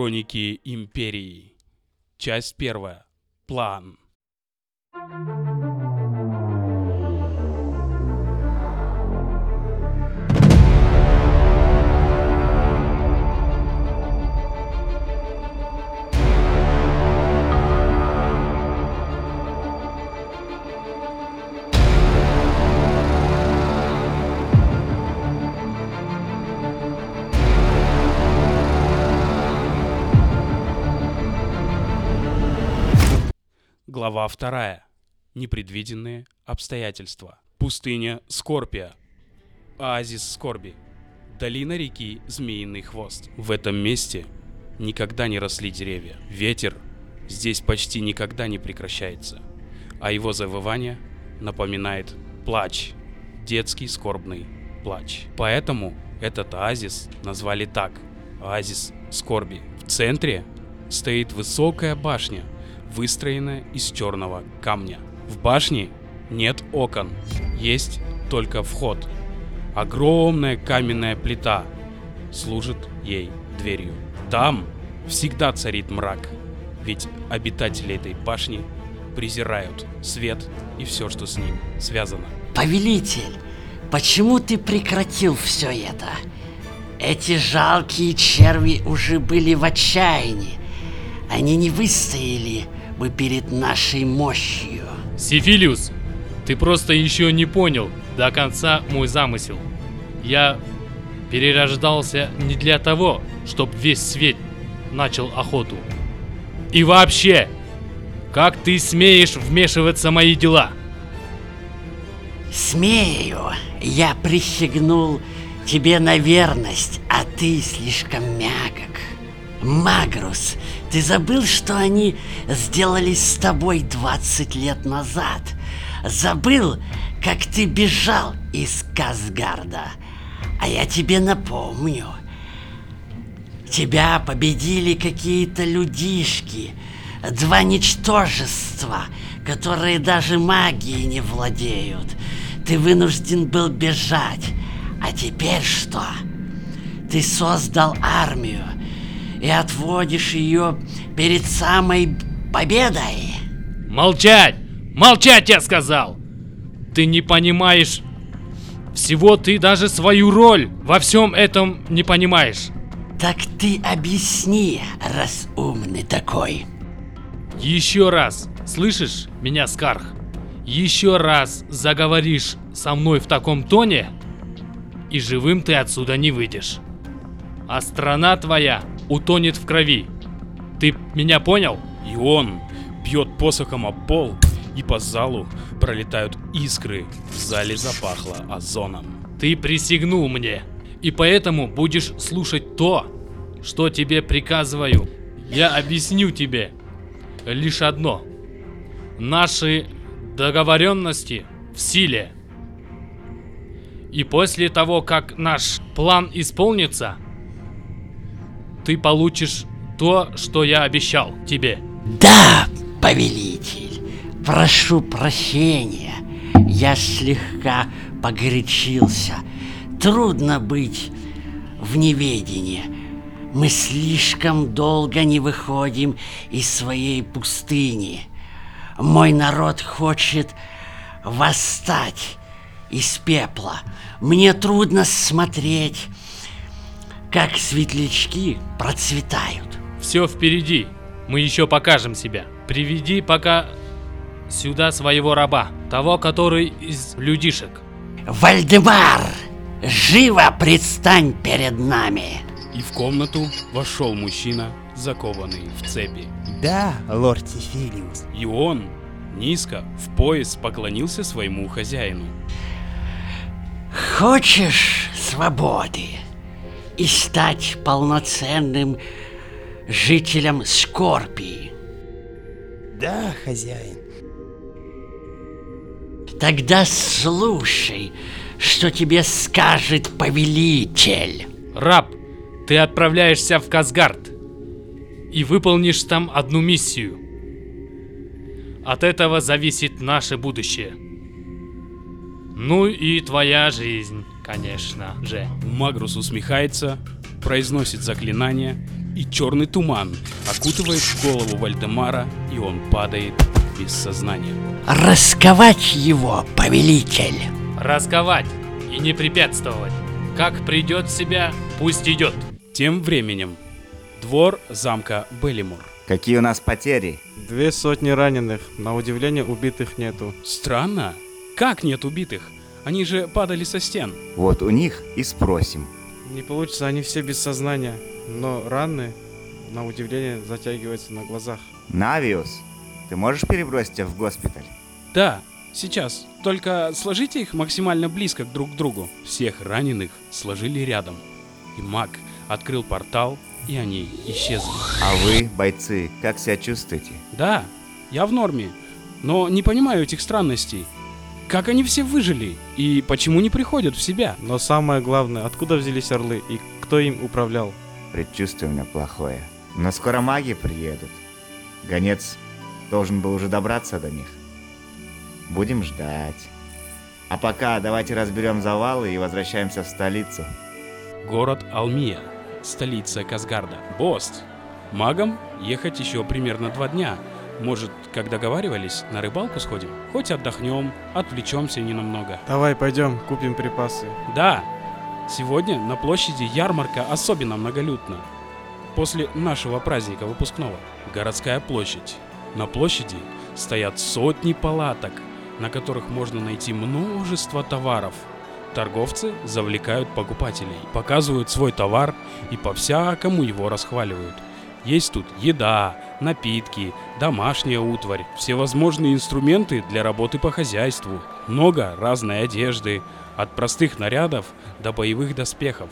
Хроники Империи. Часть первая. План. Глава вторая. Непредвиденные обстоятельства. Пустыня Скорпия. Оазис Скорби. Долина реки Змеиный Хвост. В этом месте никогда не росли деревья. Ветер здесь почти никогда не прекращается. А его завывание напоминает плач. Детский скорбный плач. Поэтому этот оазис назвали так. Оазис Скорби. В центре стоит высокая башня – выстроена из черного камня. В башне нет окон, есть только вход. Огромная каменная плита служит ей дверью. Там всегда царит мрак, ведь обитатели этой башни презирают свет и все, что с ним связано. Повелитель, почему ты прекратил все это? Эти жалкие черви уже были в отчаянии. Они не выстояли бы перед нашей мощью. Сифилиус, ты просто еще не понял до конца мой замысел. Я перерождался не для того, чтобы весь свет начал охоту. И вообще, как ты смеешь вмешиваться в мои дела? Смею. Я присягнул тебе на верность, а ты слишком мягок. Магрус, ты забыл, что они сделали с тобой 20 лет назад? Забыл, как ты бежал из Казгарда? А я тебе напомню. Тебя победили какие-то людишки, два ничтожества, которые даже магией не владеют. Ты вынужден был бежать. А теперь что? Ты создал армию, и отводишь ее перед самой победой. Молчать! Молчать, я сказал! Ты не понимаешь всего ты даже свою роль во всем этом не понимаешь. Так ты объясни, раз умный такой. Еще раз, слышишь меня, Скарх? Еще раз заговоришь со мной в таком тоне, и живым ты отсюда не выйдешь. А страна твоя утонет в крови. Ты меня понял? И он бьет посохом о пол, и по залу пролетают искры. В зале запахло озоном. Ты присягнул мне, и поэтому будешь слушать то, что тебе приказываю. Я объясню тебе лишь одно. Наши договоренности в силе. И после того, как наш план исполнится, ты получишь то, что я обещал тебе. Да, повелитель, прошу прощения. Я слегка погорячился. Трудно быть в неведении. Мы слишком долго не выходим из своей пустыни. Мой народ хочет восстать из пепла. Мне трудно смотреть как светлячки процветают. Все впереди. Мы еще покажем себя. Приведи пока сюда своего раба, того, который из людишек. Вальдемар, живо предстань перед нами. И в комнату вошел мужчина, закованный в цепи. Да, лорд Тифилиус. И он низко в пояс поклонился своему хозяину. Хочешь свободы? И стать полноценным жителем Скорпии. Да, хозяин. Тогда слушай, что тебе скажет повелитель. Раб, ты отправляешься в Казгард и выполнишь там одну миссию. От этого зависит наше будущее. Ну и твоя жизнь конечно же. Магрус усмехается, произносит заклинание, и черный туман окутывает голову Вальдемара, и он падает без сознания. Расковать его, повелитель. Расковать и не препятствовать. Как придет в себя, пусть идет. Тем временем двор замка Беллимор. Какие у нас потери? Две сотни раненых, на удивление убитых нету. Странно. Как нет убитых? Они же падали со стен. Вот у них и спросим. Не получится, они все без сознания, но раны, на удивление, затягиваются на глазах. Навиус, ты можешь перебросить их в госпиталь? Да, сейчас. Только сложите их максимально близко друг к другу. Всех раненых сложили рядом. И маг открыл портал, и они исчезли. А вы, бойцы, как себя чувствуете? Да, я в норме, но не понимаю этих странностей. Как они все выжили? И почему не приходят в себя? Но самое главное, откуда взялись орлы и кто им управлял? Предчувствие у меня плохое. Но скоро маги приедут. Гонец должен был уже добраться до них. Будем ждать. А пока давайте разберем завалы и возвращаемся в столицу. Город Алмия, столица Казгарда. Бост. Магам ехать еще примерно два дня. Может, как договаривались, на рыбалку сходим? Хоть отдохнем, отвлечемся ненамного. Давай, пойдем, купим припасы. Да, сегодня на площади ярмарка особенно многолюдна. После нашего праздника выпускного. Городская площадь. На площади стоят сотни палаток, на которых можно найти множество товаров. Торговцы завлекают покупателей, показывают свой товар и по-всякому его расхваливают. Есть тут еда, напитки, домашняя утварь, всевозможные инструменты для работы по хозяйству, много разной одежды, от простых нарядов до боевых доспехов.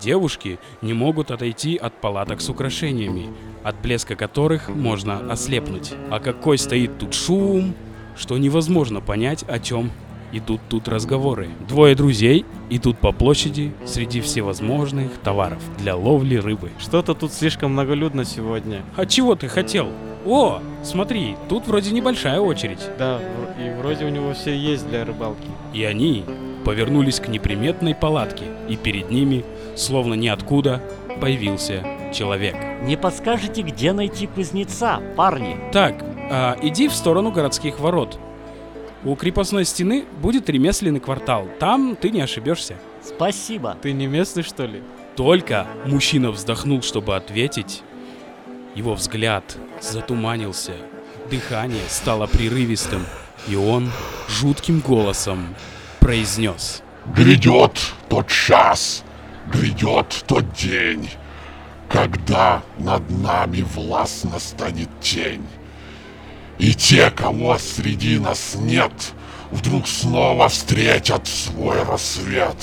Девушки не могут отойти от палаток с украшениями, от блеска которых можно ослепнуть. А какой стоит тут шум, что невозможно понять, о чем идут тут разговоры. Двое друзей идут по площади среди всевозможных товаров для ловли рыбы. Что-то тут слишком многолюдно сегодня. А чего ты хотел? О, смотри, тут вроде небольшая очередь. Да, и вроде у него все есть для рыбалки. И они повернулись к неприметной палатке, и перед ними, словно ниоткуда, появился человек. Не подскажете, где найти кузнеца, парни? Так, а, иди в сторону городских ворот. У крепостной стены будет ремесленный квартал. Там ты не ошибешься. Спасибо. Ты не местный, что ли? Только мужчина вздохнул, чтобы ответить. Его взгляд затуманился, дыхание стало прерывистым, и он жутким голосом произнес. Грядет тот час, грядет тот день, когда над нами властно станет тень. И те, кого среди нас нет, вдруг снова встретят свой рассвет.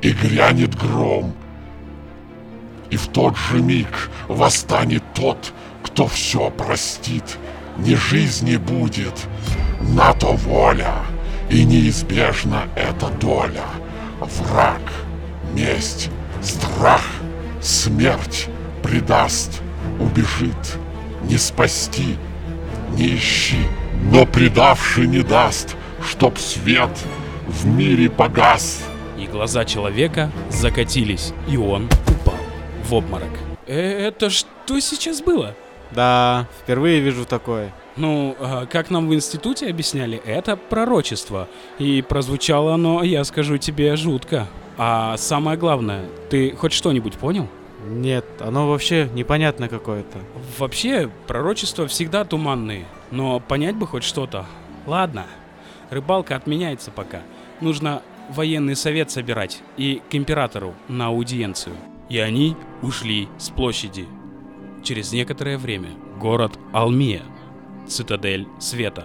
И грянет гром, и в тот же миг восстанет тот, кто все простит. Не жизни будет, на то воля, и неизбежна эта доля. Враг, месть, страх, смерть предаст, убежит, не спасти, не ищи, но предавший не даст, чтоб свет в мире погас. И глаза человека закатились, и он упал в обморок. Э, это что сейчас было? Да, впервые вижу такое. Ну, а, как нам в институте объясняли, это пророчество. И прозвучало оно, я скажу тебе, жутко. А самое главное, ты хоть что-нибудь понял? Нет, оно вообще непонятно какое-то. Вообще, пророчества всегда туманные, но понять бы хоть что-то. Ладно, рыбалка отменяется пока. Нужно военный совет собирать и к императору на аудиенцию. И они ушли с площади. Через некоторое время город Алмия, цитадель света,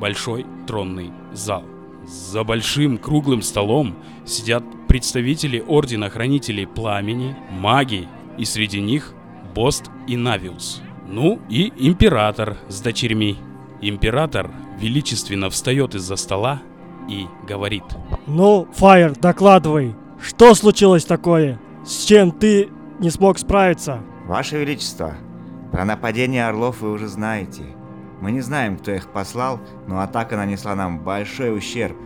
большой тронный зал. За большим круглым столом сидят представители Ордена Хранителей Пламени, маги, и среди них Бост и Навиус. Ну и Император с дочерьми. Император величественно встает из-за стола и говорит. Ну, Фаер, докладывай. Что случилось такое? С чем ты не смог справиться? Ваше Величество, про нападение орлов вы уже знаете. Мы не знаем, кто их послал, но атака нанесла нам большой ущерб.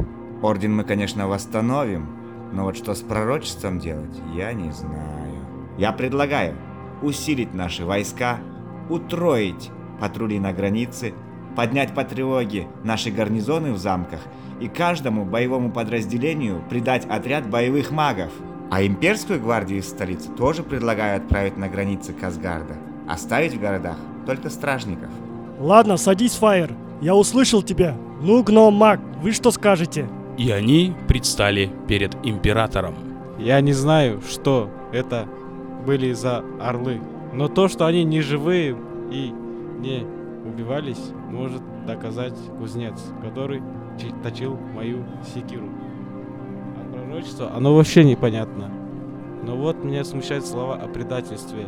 Орден мы, конечно, восстановим, но вот что с пророчеством делать, я не знаю. Я предлагаю, усилить наши войска, утроить патрули на границе, поднять по тревоге наши гарнизоны в замках и каждому боевому подразделению придать отряд боевых магов. А имперскую гвардию из столицы тоже предлагаю отправить на границы Казгарда. Оставить в городах только стражников. Ладно, садись, Фаер. Я услышал тебя. Ну, гном маг, вы что скажете? И они предстали перед императором. Я не знаю, что это были за орлы. Но то, что они не живые и не убивались, может доказать кузнец, который чи- точил мою секиру. Пророчество, оно вообще непонятно. Но вот меня смущают слова о предательстве.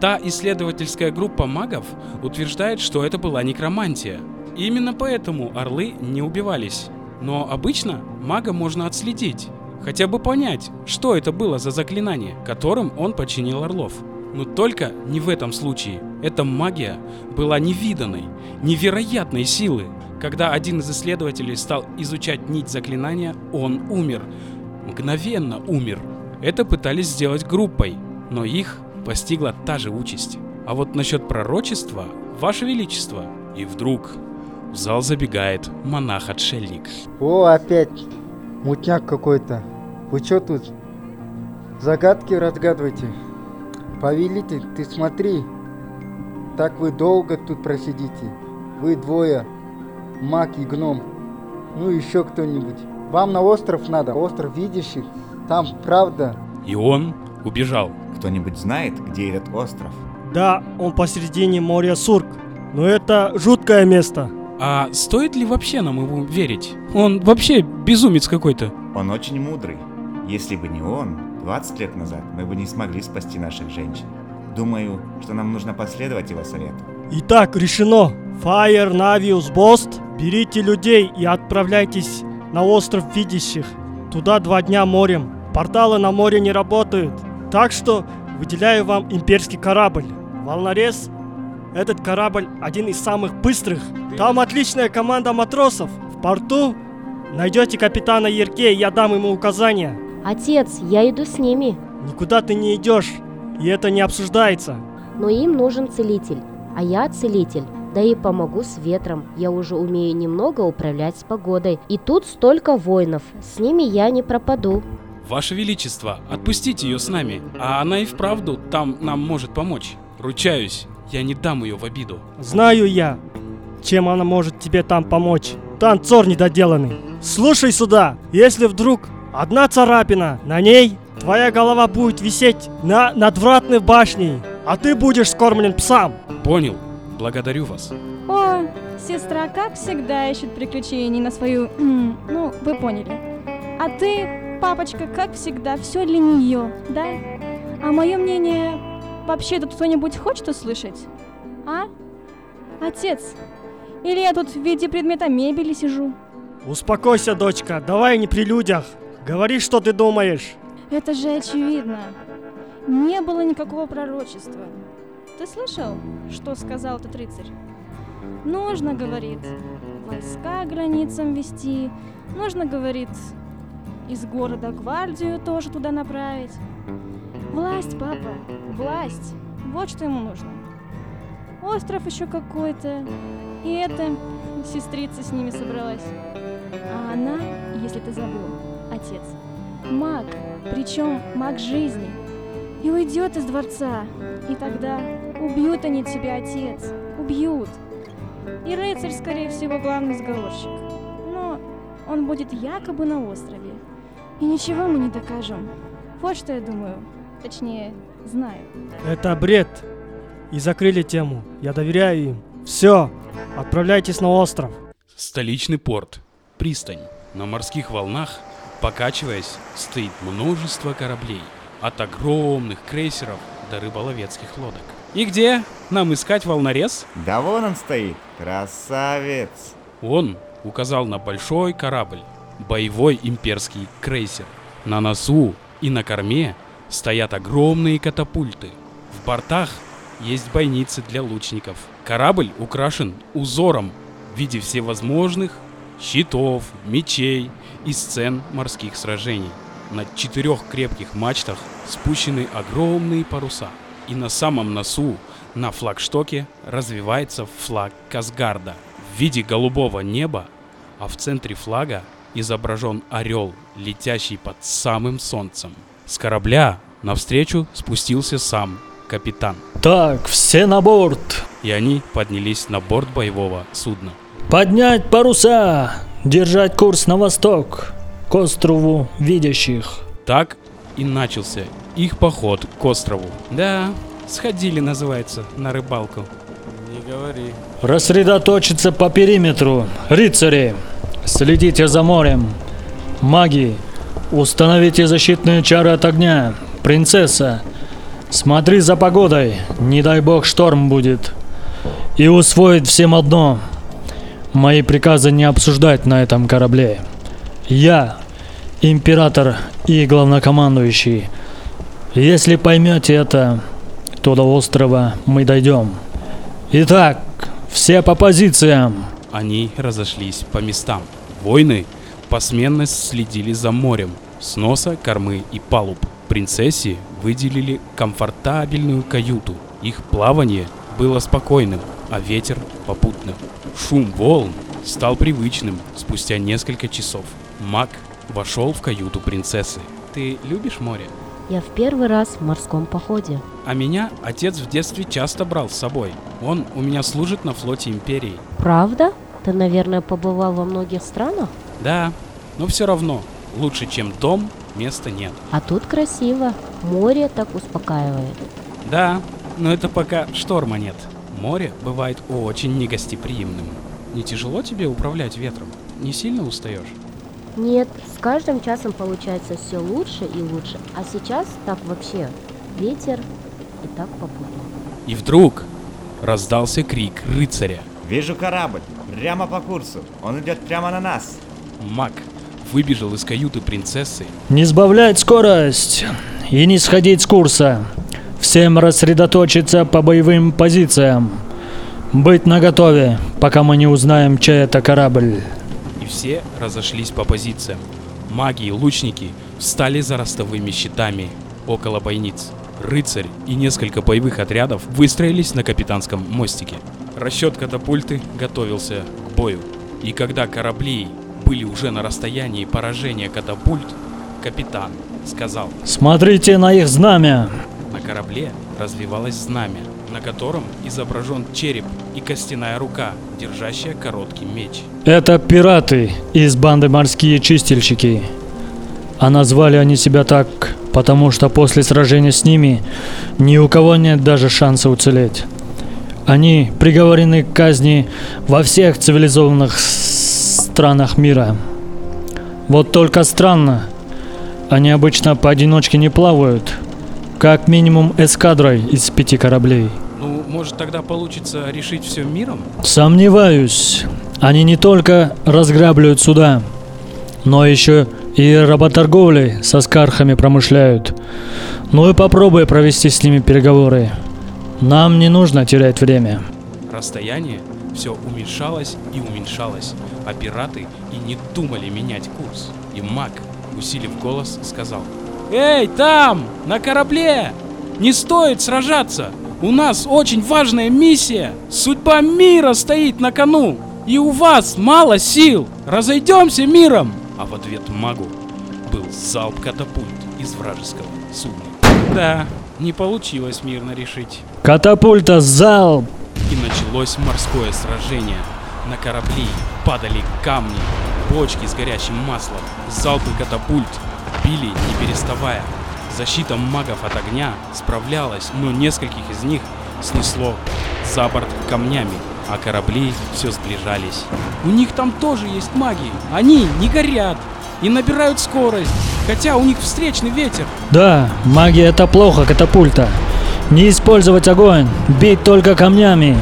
Та исследовательская группа магов утверждает, что это была некромантия. Именно поэтому орлы не убивались. Но обычно мага можно отследить, хотя бы понять, что это было за заклинание, которым он починил орлов. Но только не в этом случае. Эта магия была невиданной, невероятной силы. Когда один из исследователей стал изучать нить заклинания, он умер. Мгновенно умер. Это пытались сделать группой, но их постигла та же участь. А вот насчет пророчества, Ваше Величество. И вдруг в зал забегает монах-отшельник. О, опять мутняк какой-то. Вы чё тут? Загадки разгадывайте. Повелитель, ты смотри. Так вы долго тут просидите. Вы двое. Маг и гном. Ну еще кто-нибудь. Вам на остров надо. Остров видящих. Там правда. И он убежал. Кто-нибудь знает, где этот остров? Да, он посередине моря Сурк. Но это жуткое место. А стоит ли вообще нам ему верить? Он вообще безумец какой-то. Он очень мудрый. Если бы не он, 20 лет назад мы бы не смогли спасти наших женщин. Думаю, что нам нужно последовать его совету. Итак, решено. Фаер, Навиус, Бост, берите людей и отправляйтесь на остров видящих. Туда два дня морем. Порталы на море не работают. Так что выделяю вам имперский корабль. Волнорез. Этот корабль один из самых быстрых. Там отличная команда матросов. В порту найдете капитана Ерке, я дам ему указания. Отец, я иду с ними, Никуда ты не идешь, и это не обсуждается. но им нужен целитель, а я целитель. Да и помогу с ветром, я уже умею немного управлять с погодой. И тут столько воинов, с ними я не пропаду. Ваше Величество, отпустите ее с нами. А она и вправду там нам может помочь. Ручаюсь, я не дам ее в обиду. Знаю я, чем она может тебе там помочь. Танцор недоделанный. Слушай сюда, если вдруг одна царапина на ней, твоя голова будет висеть на надвратной башне, а ты будешь скормлен псам. Понял. Благодарю вас. О, сестра, как всегда, ищет приключений на свою... ну, вы поняли. А ты, папочка, как всегда, все для нее, да? А мое мнение, вообще тут кто-нибудь хочет услышать? А? Отец? Или я тут в виде предмета мебели сижу? Успокойся, дочка, давай не при людях. Говори, что ты думаешь. Это же очевидно. Не было никакого пророчества. Ты слышал, что сказал этот рыцарь? Нужно, говорит, войска границам вести. Нужно, говорит, из города гвардию тоже туда направить. Власть, папа, власть. Вот что ему нужно. Остров еще какой-то. И эта сестрица с ними собралась. А она, если ты забыл, отец, маг, причем маг жизни. И уйдет из дворца. И тогда убьют они тебя, отец. Убьют. И рыцарь, скорее всего, главный сговорщик. Но он будет якобы на острове. И ничего мы не докажем. Вот что я думаю. Точнее, знаю. Это бред. И закрыли тему. Я доверяю им. Все, отправляйтесь на остров. Столичный порт. Пристань. На морских волнах, покачиваясь, стоит множество кораблей. От огромных крейсеров до рыболовецких лодок. И где нам искать волнорез? Да вон он стоит, красавец. Он указал на большой корабль, боевой имперский крейсер. На носу и на корме стоят огромные катапульты. В бортах есть бойницы для лучников. Корабль украшен узором в виде всевозможных щитов, мечей и сцен морских сражений. На четырех крепких мачтах спущены огромные паруса. И на самом носу, на флагштоке, развивается флаг Казгарда в виде голубого неба, а в центре флага изображен орел, летящий под самым солнцем. С корабля навстречу спустился сам капитан. Так, все на борт. И они поднялись на борт боевого судна. Поднять паруса! Держать курс на восток, к острову видящих. Так и начался их поход к острову. Да, сходили, называется, на рыбалку. Не говори. Рассредоточиться по периметру. Рыцари, следите за морем. Маги, установите защитные чары от огня. Принцесса, смотри за погодой. Не дай бог шторм будет. И усвоить всем одно. Мои приказы не обсуждать на этом корабле. Я, император и главнокомандующий. Если поймете это, то до острова мы дойдем. Итак, все по позициям. Они разошлись по местам. Воины посменно следили за морем, с носа, кормы и палуб. Принцессе выделили комфортабельную каюту. Их плавание было спокойным, а ветер попутным. Шум волн стал привычным спустя несколько часов. Маг вошел в каюту принцессы. Ты любишь море? Я в первый раз в морском походе. А меня отец в детстве часто брал с собой. Он у меня служит на флоте Империи. Правда? Ты, наверное, побывал во многих странах? Да, но все равно, лучше, чем дом, места нет. А тут красиво. Море так успокаивает. Да, но это пока шторма нет. Море бывает очень негостеприимным. Не тяжело тебе управлять ветром? Не сильно устаешь? Нет, с каждым часом получается все лучше и лучше. А сейчас так вообще. Ветер и так попутно. И вдруг раздался крик рыцаря. Вижу корабль. Прямо по курсу. Он идет прямо на нас. Маг выбежал из каюты принцессы. Не сбавлять скорость и не сходить с курса. Всем рассредоточиться по боевым позициям. Быть наготове, пока мы не узнаем, чей это корабль. Все разошлись по позициям. Маги и лучники встали за ростовыми щитами около бойниц. Рыцарь и несколько боевых отрядов выстроились на капитанском мостике. Расчет катапульты готовился к бою. И когда корабли были уже на расстоянии поражения катапульт, капитан сказал, Смотрите на их знамя. на корабле развивалось знамя, на котором изображен череп и костяная рука, держащая короткий меч. Это пираты из банды «Морские чистильщики». А назвали они себя так, потому что после сражения с ними ни у кого нет даже шанса уцелеть. Они приговорены к казни во всех цивилизованных странах мира. Вот только странно, они обычно поодиночке не плавают, как минимум эскадрой из пяти кораблей. Ну, может тогда получится решить все миром? Сомневаюсь. Они не только разграбливают суда, но еще и работорговлей со скархами промышляют. Ну и попробуй провести с ними переговоры. Нам не нужно терять время. Расстояние все уменьшалось и уменьшалось, а пираты и не думали менять курс. И маг, усилив голос, сказал «Эй, там, на корабле! Не стоит сражаться! У нас очень важная миссия! Судьба мира стоит на кону! И у вас мало сил! Разойдемся миром!» А в ответ магу был залп катапульт из вражеского судна. Да, не получилось мирно решить. Катапульта, залп! И началось морское сражение. На корабли падали камни, бочки с горячим маслом, залпы катапульт били не переставая. Защита магов от огня справлялась, но нескольких из них снесло за борт камнями, а корабли все сближались. У них там тоже есть маги, они не горят и набирают скорость, хотя у них встречный ветер. Да, магия это плохо, катапульта. Не использовать огонь, бить только камнями.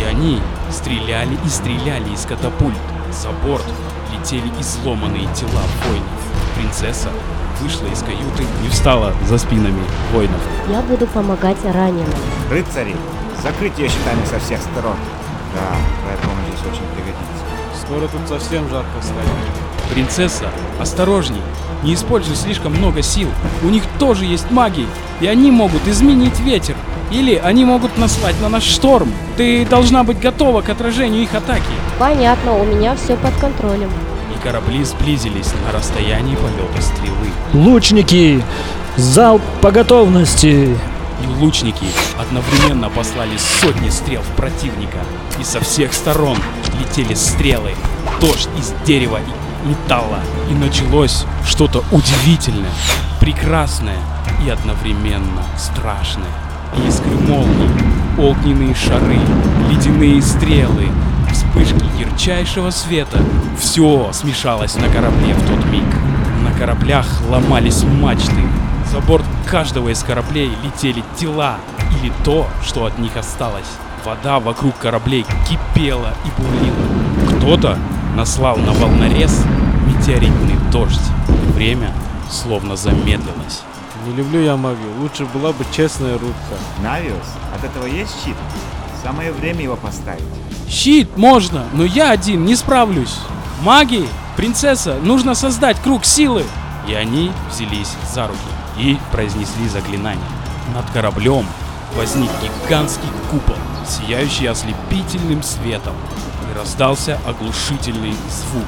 И они стреляли и стреляли из катапульт. За борт летели изломанные тела воинов. Принцесса вышла из каюты и встала за спинами воинов. Я буду помогать раненым. Рыцари, закрыть ее щитами со всех сторон. Да, твоя помощь здесь очень пригодится. Скоро тут совсем жарко станет. Принцесса, осторожней, не используй слишком много сил. У них тоже есть маги, и они могут изменить ветер. Или они могут наслать на наш шторм. Ты должна быть готова к отражению их атаки. Понятно, у меня все под контролем. Корабли сблизились на расстоянии полета стрелы. Лучники, залп по готовности. И лучники одновременно послали сотни стрел в противника. И со всех сторон летели стрелы. Дождь из дерева и металла. И началось что-то удивительное, прекрасное и одновременно страшное. Искры молний, огненные шары, ледяные стрелы, вспышки ярчайшего света. Все смешалось на корабле в тот миг. На кораблях ломались мачты. За борт каждого из кораблей летели тела или то, что от них осталось. Вода вокруг кораблей кипела и бурлила. Кто-то наслал на волнорез метеоритный дождь. Время словно замедлилось. Не люблю я магию, лучше была бы честная рубка. Навиус, от этого есть щит? Самое время его поставить. Щит можно, но я один не справлюсь. Маги, принцесса, нужно создать круг силы. И они взялись за руки и произнесли заклинание. Над кораблем возник гигантский купол, сияющий ослепительным светом. И раздался оглушительный звук.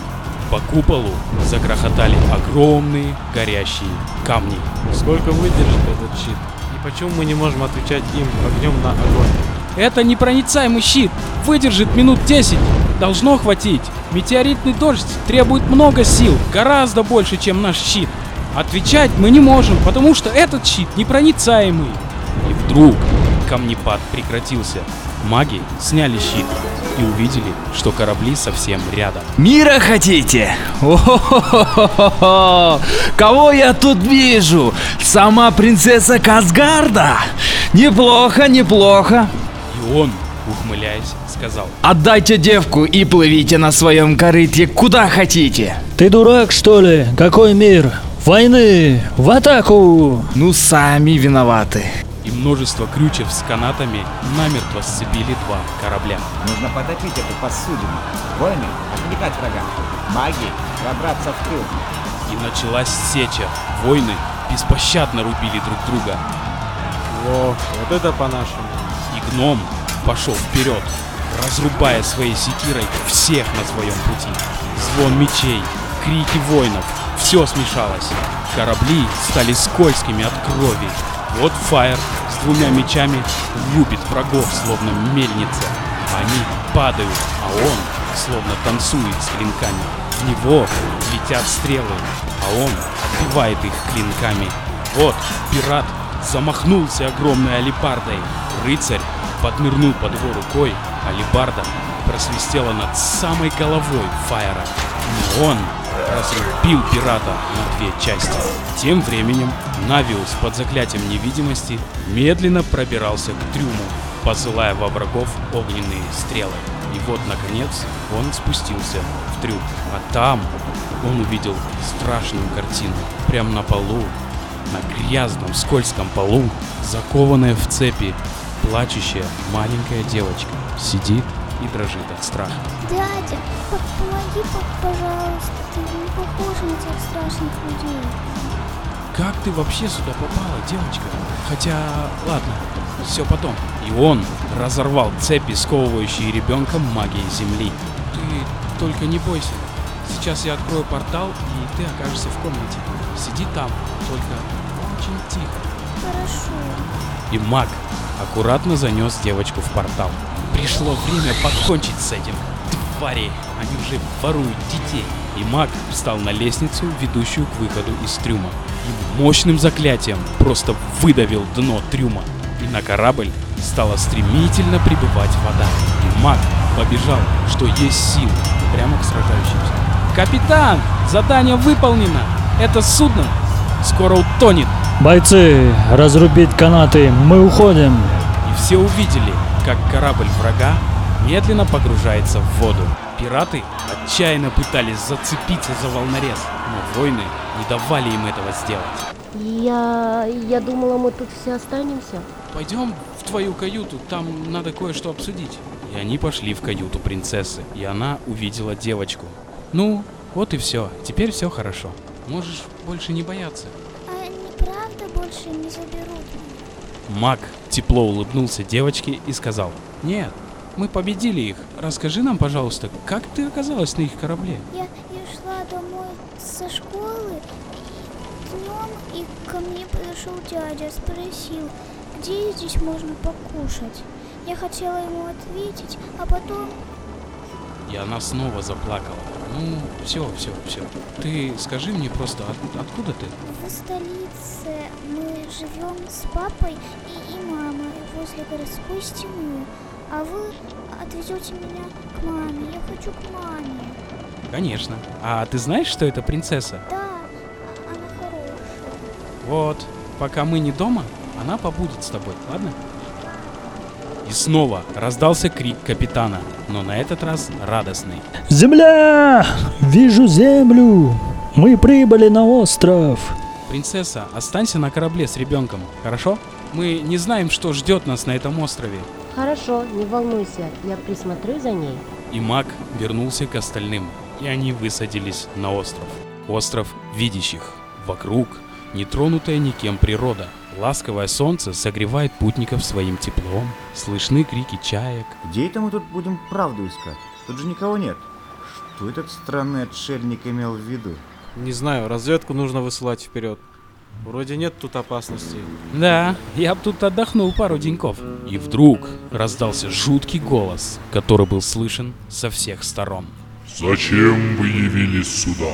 По куполу загрохотали огромные горящие камни. Сколько выдержит этот щит? И почему мы не можем отвечать им огнем на огонь? Это непроницаемый щит. Выдержит минут 10. Должно хватить. Метеоритный дождь требует много сил, гораздо больше, чем наш щит. Отвечать мы не можем, потому что этот щит непроницаемый. И вдруг камнепад прекратился. Маги сняли щит и увидели, что корабли совсем рядом. Мира хотите? О-хо-хо-хо-хо! Кого я тут вижу? Сама принцесса Казгарда? Неплохо, неплохо. И он, ухмыляясь, сказал. Отдайте девку и плывите на своем корыте куда хотите. Ты дурак, что ли? Какой мир? Войны! В атаку! Ну, сами виноваты. И множество крючев с канатами намертво сцепили два корабля. Нужно потопить эту посудину. Воины, отвлекать врага. Маги, пробраться в тыл. И началась сеча. Войны беспощадно рубили друг друга. О, вот это по-нашему. И гном пошел вперед, разрубая своей секирой всех на своем пути. Звон мечей, крики воинов, все смешалось. Корабли стали скользкими от крови. Вот Фаер с двумя мечами рубит врагов, словно мельница. Они падают, а он словно танцует с клинками. В него летят стрелы, а он отбивает их клинками. Вот пират замахнулся огромной алибардой. Рыцарь поднырнул под его рукой, алибарда просвистела над самой головой Фаера. И он разрубил пирата на две части. Тем временем Навиус под заклятием невидимости медленно пробирался к трюму, посылая во врагов огненные стрелы. И вот, наконец, он спустился в трюм. А там он увидел страшную картину. Прямо на полу, на грязном скользком полу, закованная в цепи, плачущая маленькая девочка сидит и дрожит от страха. Дядя, по- помоги, по- пожалуйста. Ты не похожа на тех страшных людей. Как ты вообще сюда попала, девочка? Хотя, ладно, все потом. И он разорвал цепи, сковывающие ребенка магией земли. Ты только не бойся. Сейчас я открою портал, и ты окажешься в комнате. Сиди там, только очень тихо. Хорошо. И маг аккуратно занес девочку в портал. Пришло время покончить с этим. Твари, они уже воруют детей. И маг встал на лестницу, ведущую к выходу из трюма. И мощным заклятием просто выдавил дно трюма. И на корабль стала стремительно прибывать вода. И маг побежал, что есть сил, прямо к сражающимся. Капитан, задание выполнено. Это судно скоро утонет. Бойцы, разрубить канаты, мы уходим. И все увидели, как корабль врага медленно погружается в воду. Пираты отчаянно пытались зацепиться за волнорез, но воины не давали им этого сделать. Я... я думала, мы тут все останемся. Пойдем в твою каюту, там надо кое-что обсудить. И они пошли в каюту принцессы, и она увидела девочку. Ну, вот и все, теперь все хорошо. Можешь больше не бояться. Больше не заберут? Маг тепло улыбнулся девочке и сказал, «Нет, мы победили их. Расскажи нам, пожалуйста, как ты оказалась на их корабле?» Я, я шла домой со школы днем, и ко мне подошел дядя, спросил, где здесь можно покушать. Я хотела ему ответить, а потом И она снова заплакала. Ну, все, все, все. Ты скажи мне просто, от- откуда ты? в столице мы живем с папой и, и мамой возле городской стены. А вы отвезете меня к маме. Я хочу к маме. Конечно. А ты знаешь, что это принцесса? Да, а- она хорошая. Вот, пока мы не дома, она побудет с тобой, ладно? И снова раздался крик капитана, но на этот раз радостный. Земля! Вижу землю! Мы прибыли на остров. Принцесса, останься на корабле с ребенком, хорошо? Мы не знаем, что ждет нас на этом острове. Хорошо, не волнуйся, я присмотрю за ней. И маг вернулся к остальным, и они высадились на остров. Остров видящих. Вокруг нетронутая никем природа. Ласковое солнце согревает путников своим теплом. Слышны крики чаек. Где это мы тут будем правду искать? Тут же никого нет. Что этот странный отшельник имел в виду? Не знаю, разведку нужно высылать вперед. Вроде нет тут опасности. Да, я бы тут отдохнул пару деньков. И вдруг раздался жуткий голос, который был слышен со всех сторон. Зачем вы явились сюда?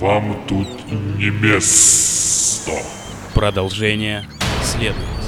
Вам тут не место. Продолжение следует.